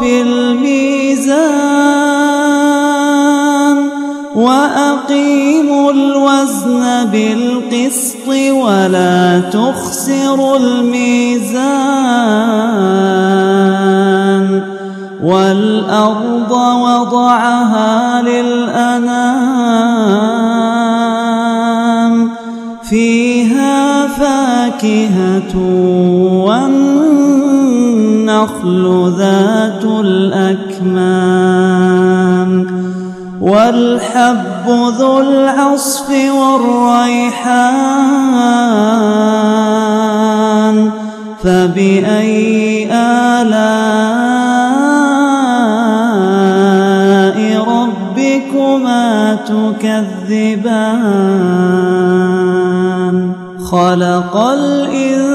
في الميزان وأقيموا الوزن بالقسط ولا تخسروا الميزان والأرض وضعها للأنام فيها فاكهة والنخل ذات الأكمام والحب ذو العصف والريحان فبأي آلاء ربكما تكذبان؟ خلق الإنسان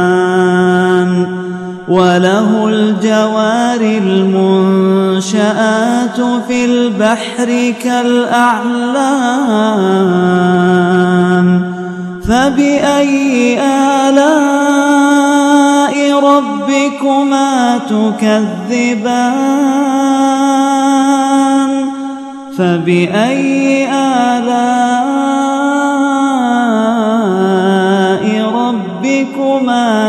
وله الجوار المنشآت في البحر كالأعلام. فبأي آلاء ربكما تكذبان؟ فبأي آلاء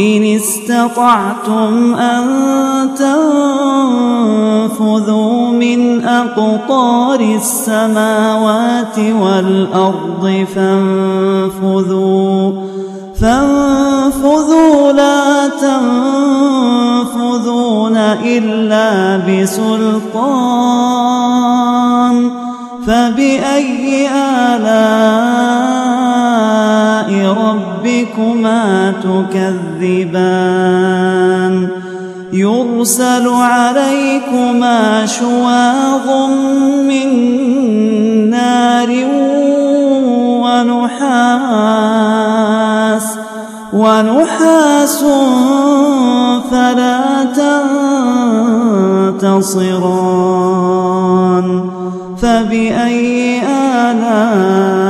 إن استطعتم أن تنفذوا من أقطار السماوات والأرض فانفذوا فانفذوا لا تنفذون إلا بسلطان فبأي آلاء ربكما تكذبان. يرسل عليكما شواظ من نار ونحاس ونحاس فلا تنتصران. فبأي آلاء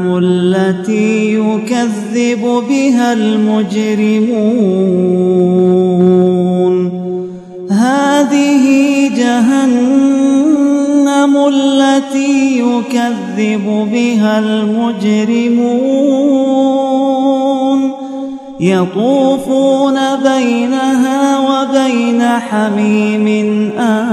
التي يكذب بها المجرمون. هذه جهنم التي يكذب بها المجرمون. يطوفون بينها وبين حميم آن.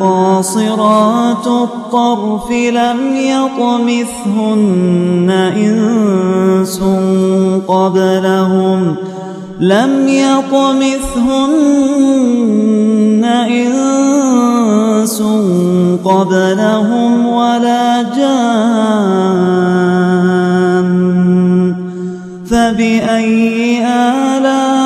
قاصرات الطرف لم يطمثهن إنس قبلهم لم يطمثهن إنس قبلهم ولا جان فبأي آلاء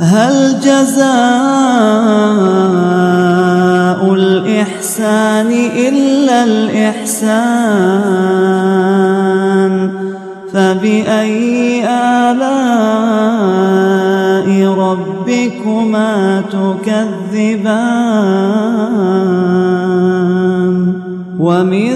هل جزاء الإحسان إلا الإحسان؟ فبأي آلاء ربكما تكذبان؟ ومن